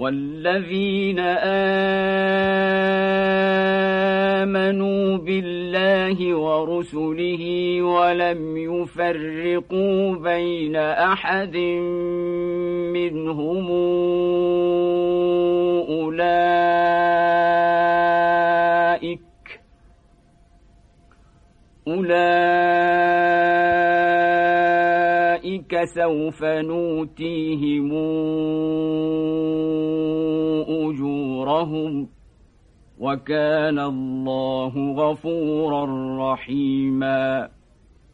والذين آمنوا بالله ورسله ولم يفرقوا بين أحد منهم أولئك أولئك سوف نوتيهم أجورهم وكان الله غفورا رحيماً